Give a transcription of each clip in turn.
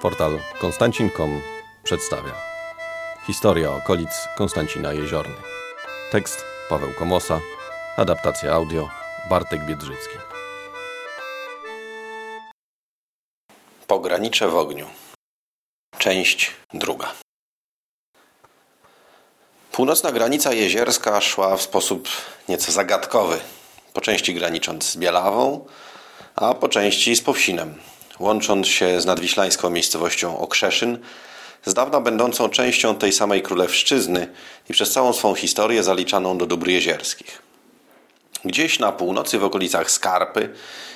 Portal konstancin.com przedstawia Historia okolic Konstancina Jeziorny. Tekst Paweł Komosa Adaptacja audio Bartek Biedrzycki. Pogranicze w ogniu. Część druga. Północna granica jezierska szła w sposób nieco zagadkowy, po części granicząc z Bielawą, a po części z Powsinem, łącząc się z nadwiślańską miejscowością Okrzeszyn, z dawna będącą częścią tej samej królewszczyzny i przez całą swą historię zaliczaną do dóbr jezierskich. Gdzieś na północy w okolicach Skarpy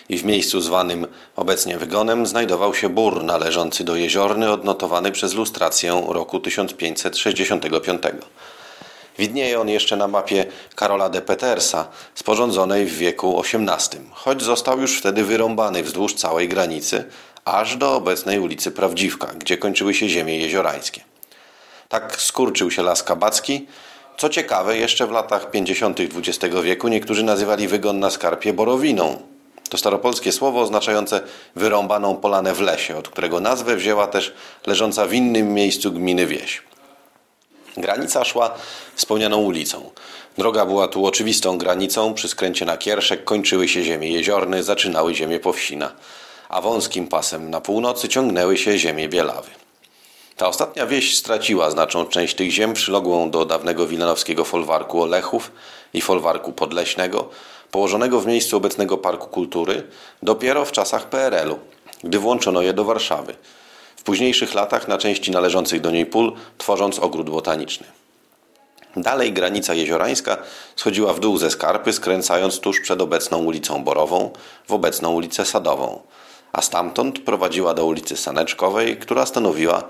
i w miejscu zwanym obecnie Wygonem znajdował się bór należący do jeziorny odnotowany przez lustrację roku 1565. Widnieje on jeszcze na mapie Karola de Petersa, sporządzonej w wieku XVIII, choć został już wtedy wyrąbany wzdłuż całej granicy, aż do obecnej ulicy Prawdziwka, gdzie kończyły się ziemie jeziorańskie. Tak skurczył się las kabacki. Co ciekawe, jeszcze w latach 50. XX wieku niektórzy nazywali wygon na skarpie borowiną. To staropolskie słowo oznaczające wyrąbaną polanę w lesie, od którego nazwę wzięła też leżąca w innym miejscu gminy wieś. Granica szła wspomnianą ulicą. Droga była tu oczywistą granicą, przy skręcie na Kierszek kończyły się ziemie jeziorne, zaczynały ziemie Powsina, a wąskim pasem na północy ciągnęły się ziemie Bielawy. Ta ostatnia wieś straciła znaczną część tych ziem przylogłą do dawnego wilanowskiego folwarku Olechów i folwarku Podleśnego, położonego w miejscu obecnego Parku Kultury, dopiero w czasach PRL-u, gdy włączono je do Warszawy – późniejszych latach na części należących do niej pól, tworząc ogród botaniczny. Dalej granica jeziorańska schodziła w dół ze Skarpy, skręcając tuż przed obecną ulicą Borową w obecną ulicę Sadową, a stamtąd prowadziła do ulicy Saneczkowej, która stanowiła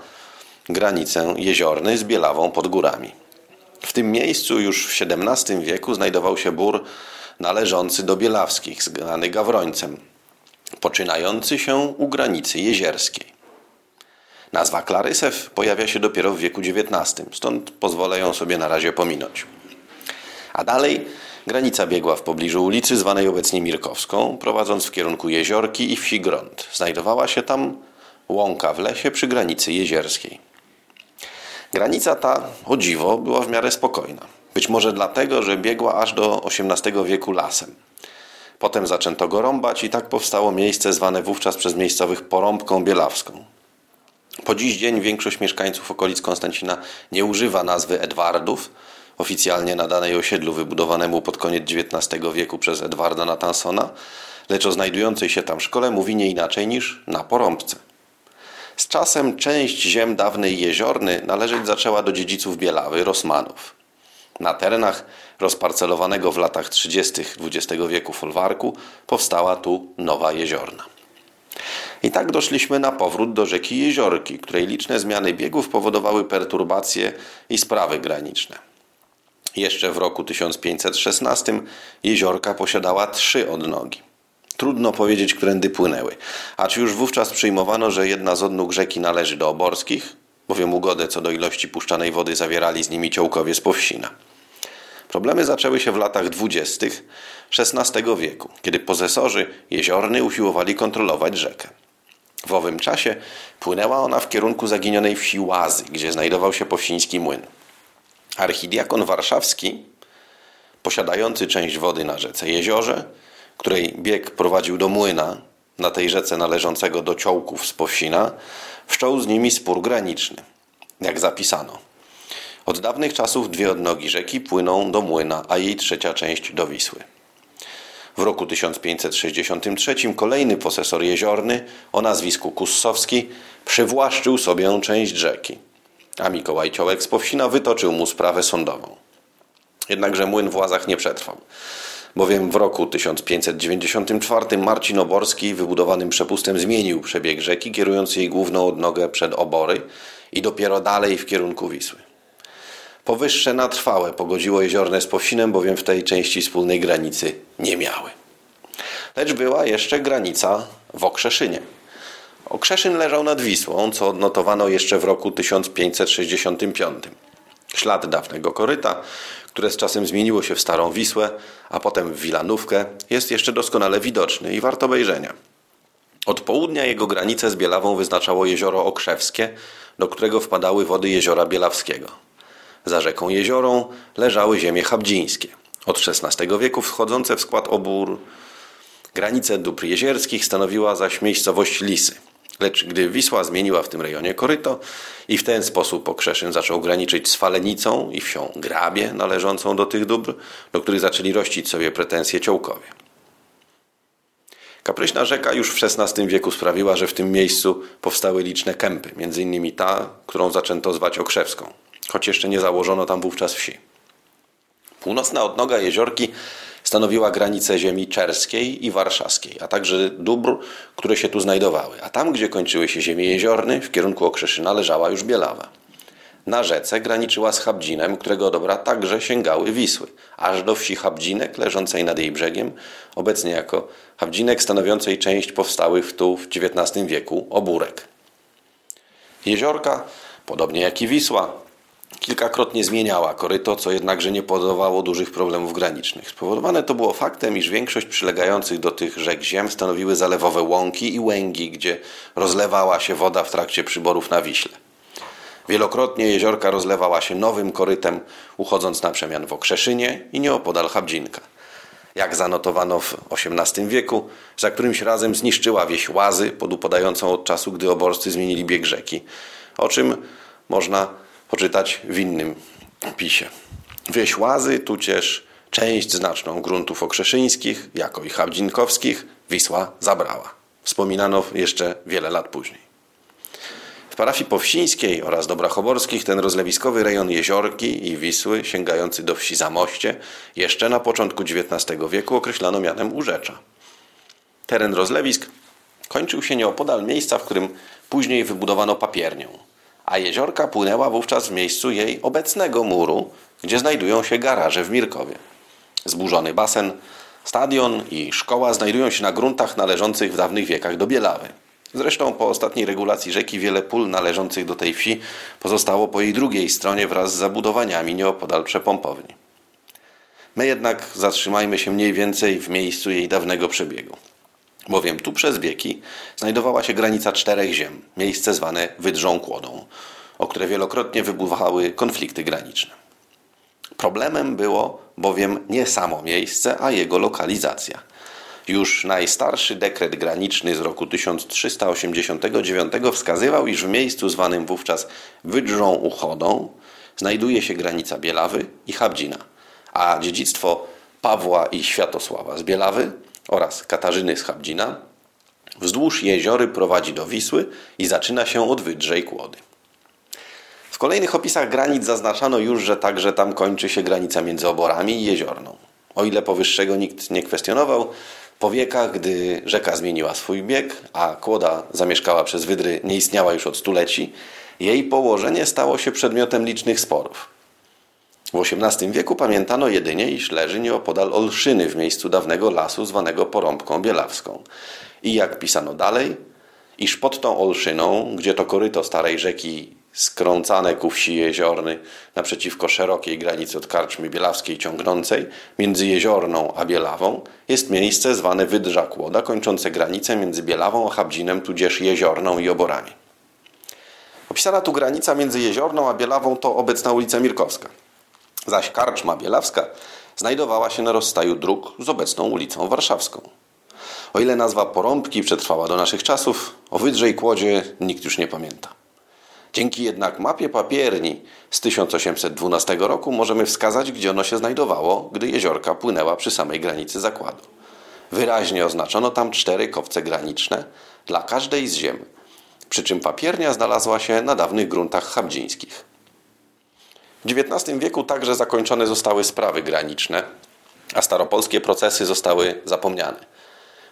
granicę jeziorny z Bielawą pod górami. W tym miejscu już w XVII wieku znajdował się bór należący do Bielawskich, zwany Gawrońcem, poczynający się u granicy jezierskiej. Nazwa Klarysew pojawia się dopiero w wieku XIX, stąd pozwolę ją sobie na razie pominąć. A dalej granica biegła w pobliżu ulicy zwanej obecnie Mirkowską, prowadząc w kierunku Jeziorki i wsi Grąd. Znajdowała się tam łąka w lesie przy granicy jezierskiej. Granica ta, o dziwo, była w miarę spokojna. Być może dlatego, że biegła aż do XVIII wieku lasem. Potem zaczęto go rąbać i tak powstało miejsce zwane wówczas przez miejscowych porąbką bielawską. Po dziś dzień większość mieszkańców okolic Konstancina nie używa nazwy Edwardów, oficjalnie nadanej osiedlu wybudowanemu pod koniec XIX wieku przez Edwarda Natansona, lecz o znajdującej się tam szkole mówi nie inaczej niż na porąbce. Z czasem część ziem dawnej jeziorny należeć zaczęła do dziedziców Bielawy, Rosmanów. Na terenach rozparcelowanego w latach 30. XX wieku folwarku powstała tu Nowa Jeziorna. I tak doszliśmy na powrót do rzeki Jeziorki, której liczne zmiany biegów powodowały perturbacje i sprawy graniczne. Jeszcze w roku 1516 jeziorka posiadała trzy odnogi. Trudno powiedzieć, którędy płynęły, acz już wówczas przyjmowano, że jedna z odnóg rzeki należy do oborskich, bowiem ugodę co do ilości puszczanej wody zawierali z nimi ciołkowie z Powsina. Problemy zaczęły się w latach dwudziestych XVI wieku, kiedy posesorzy jeziorny usiłowali kontrolować rzekę. W owym czasie płynęła ona w kierunku zaginionej wsi Łazy, gdzie znajdował się powsiński młyn. Archidiakon warszawski, posiadający część wody na rzece Jeziorze, której bieg prowadził do młyna na tej rzece należącego do ciołków z Powsina, wszczął z nimi spór graniczny, jak zapisano. Od dawnych czasów dwie odnogi rzeki płyną do młyna, a jej trzecia część do Wisły. W roku 1563 kolejny posesor jeziorny o nazwisku Kussowski przywłaszczył sobie część rzeki, a Mikołaj Ciołek z Powsina wytoczył mu sprawę sądową. Jednakże młyn w łazach nie przetrwał, bowiem w roku 1594 Marcin Oborski wybudowanym przepustem zmienił przebieg rzeki, kierując jej główną odnogę przed Obory i dopiero dalej w kierunku Wisły. Powyższe na trwałe pogodziło jeziorne z Powsinem, bowiem w tej części wspólnej granicy nie miały. Lecz była jeszcze granica w Okrzeszynie. Okrzeszyn leżał nad Wisłą, co odnotowano jeszcze w roku 1565. Ślad dawnego koryta, które z czasem zmieniło się w Starą Wisłę, a potem w Wilanówkę, jest jeszcze doskonale widoczny i wart obejrzenia. Od południa jego granicę z Bielawą wyznaczało jezioro Okrzewskie, do którego wpadały wody jeziora Bielawskiego. Za rzeką Jeziorą leżały ziemie chabdzińskie, od XVI wieku wchodzące w skład obór. Granicę dóbr jezierskich stanowiła zaś miejscowość Lisy. Lecz gdy Wisła zmieniła w tym rejonie koryto i w ten sposób Okrzeszyn zaczął graniczyć z Falenicą i wsią Grabie należącą do tych dóbr, do których zaczęli rościć sobie pretensje Ciołkowie. Kapryśna rzeka już w XVI wieku sprawiła, że w tym miejscu powstały liczne kępy, innymi ta, którą zaczęto zwać Okrzewską, choć jeszcze nie założono tam wówczas wsi. Północna odnoga jeziorki stanowiła granicę ziemi czerskiej i warszawskiej, a także dóbr, które się tu znajdowały. A tam, gdzie kończyły się ziemie jeziorne, w kierunku Okrzeszyna leżała już Bielawa. Na rzece graniczyła z Chabdzinem, którego dobra także sięgały Wisły, aż do wsi Chabdzinek leżącej nad jej brzegiem, obecnie jako Chabdzinek stanowiącej część powstałych tu w XIX wieku obórek. Jeziorka, podobnie jak i Wisła, kilkakrotnie zmieniała koryto, co jednakże nie powodowało dużych problemów granicznych. Spowodowane to było faktem, iż większość przylegających do tych rzek ziem stanowiły zalewowe łąki i łęgi, gdzie rozlewała się woda w trakcie przyborów na Wiśle. Wielokrotnie jeziorka rozlewała się nowym korytem, uchodząc na przemian w Okrzeszynie i nieopodal Chabdzinka. Jak zanotowano w XVIII wieku, za którymś razem zniszczyła wieś Łazy, podupadającą od czasu, gdy oborscy zmienili bieg rzeki, o czym można poczytać w innym pisie. Wieś Łazy, tudzież część znaczną gruntów okrzeszyńskich, jako i chabdzinkowskich, Wisła zabrała. Wspominano jeszcze wiele lat później. W parafii powsińskiej oraz Dobrachoborskich ten rozlewiskowy rejon Jeziorki i Wisły, sięgający do wsi Zamoście, jeszcze na początku XIX wieku określano mianem Urzecza. Teren rozlewisk kończył się nieopodal miejsca, w którym później wybudowano papiernię, a jeziorka płynęła wówczas w miejscu jej obecnego muru, gdzie znajdują się garaże w Mirkowie. Zburzony basen, stadion i szkoła znajdują się na gruntach należących w dawnych wiekach do Bielawy. Zresztą po ostatniej regulacji rzeki wiele pól należących do tej wsi pozostało po jej drugiej stronie wraz z zabudowaniami nieopodal przepompowni. My jednak zatrzymajmy się mniej więcej w miejscu jej dawnego przebiegu. Bowiem tu przez wieki znajdowała się granica czterech ziem, miejsce zwane Wydrzą Kłodą, o które wielokrotnie wybuchały konflikty graniczne. Problemem było bowiem nie samo miejsce, a jego lokalizacja – już najstarszy dekret graniczny z roku 1389 wskazywał, iż w miejscu zwanym wówczas Wydrzą Uchodą znajduje się granica Bielawy i Habdzina, a dziedzictwo Pawła i Światosława z Bielawy oraz Katarzyny z Habdzina wzdłuż jeziory prowadzi do Wisły i zaczyna się od Wydrzej Kłody. W kolejnych opisach granic zaznaczano już, że także tam kończy się granica między Oborami i Jeziorną. O ile powyższego nikt nie kwestionował, po wiekach, gdy rzeka zmieniła swój bieg, a kłoda zamieszkała przez Wydry nie istniała już od stuleci, jej położenie stało się przedmiotem licznych sporów. W XVIII wieku pamiętano jedynie, iż leży nieopodal Olszyny w miejscu dawnego lasu zwanego Porąbką Bielawską. I jak pisano dalej, iż pod tą Olszyną, gdzie to koryto starej rzeki skrącane ku wsi jeziorny naprzeciwko szerokiej granicy od karczmy bielawskiej ciągnącej między jeziorną a Bielawą jest miejsce zwane Wydrza Kłoda, kończące granicę między Bielawą a Habdzinem, tudzież jeziorną i oborami. Opisana tu granica między jeziorną a Bielawą to obecna ulica Mirkowska, zaś karczma bielawska znajdowała się na rozstaju dróg z obecną ulicą warszawską. O ile nazwa Porąbki przetrwała do naszych czasów, o Wydrzej Kłodzie nikt już nie pamięta. Dzięki jednak mapie papierni z 1812 roku możemy wskazać, gdzie ono się znajdowało, gdy jeziorka płynęła przy samej granicy zakładu. Wyraźnie oznaczono tam cztery kowce graniczne dla każdej z ziem, przy czym papiernia znalazła się na dawnych gruntach chabdzińskich. W XIX wieku także zakończone zostały sprawy graniczne, a staropolskie procesy zostały zapomniane.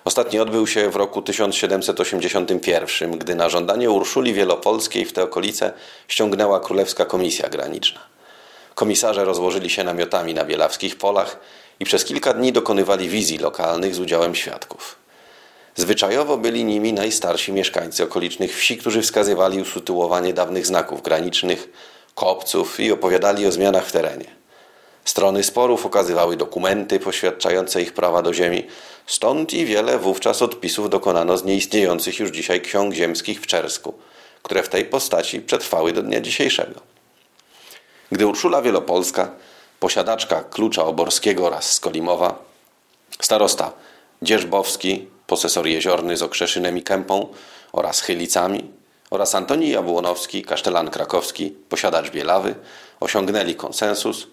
Ostatni odbył się w roku 1781, gdy na żądanie Urszuli Wielopolskiej w te okolice ściągnęła Królewska Komisja Graniczna. Komisarze rozłożyli się namiotami na bielawskich polach i przez kilka dni dokonywali wizji lokalnych z udziałem świadków. Zwyczajowo byli nimi najstarsi mieszkańcy okolicznych wsi, którzy wskazywali usytuowanie dawnych znaków granicznych, kopców i opowiadali o zmianach w terenie. Strony sporów okazywały dokumenty poświadczające ich prawa do ziemi, stąd i wiele wówczas odpisów dokonano z nieistniejących już dzisiaj ksiąg ziemskich w Czersku, które w tej postaci przetrwały do dnia dzisiejszego. Gdy Urszula Wielopolska, posiadaczka klucza oborskiego oraz Skolimowa, starosta Dzierzbowski, posesor jeziorny z Okrzeszynem i Kępą oraz Chylicami oraz Antoni Jabłonowski, kasztelan krakowski, posiadacz Bielawy, osiągnęli konsensus,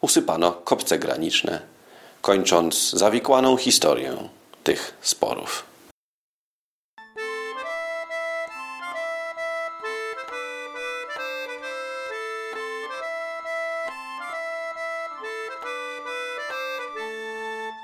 usypano kopce graniczne, kończąc zawikłaną historię tych sporów.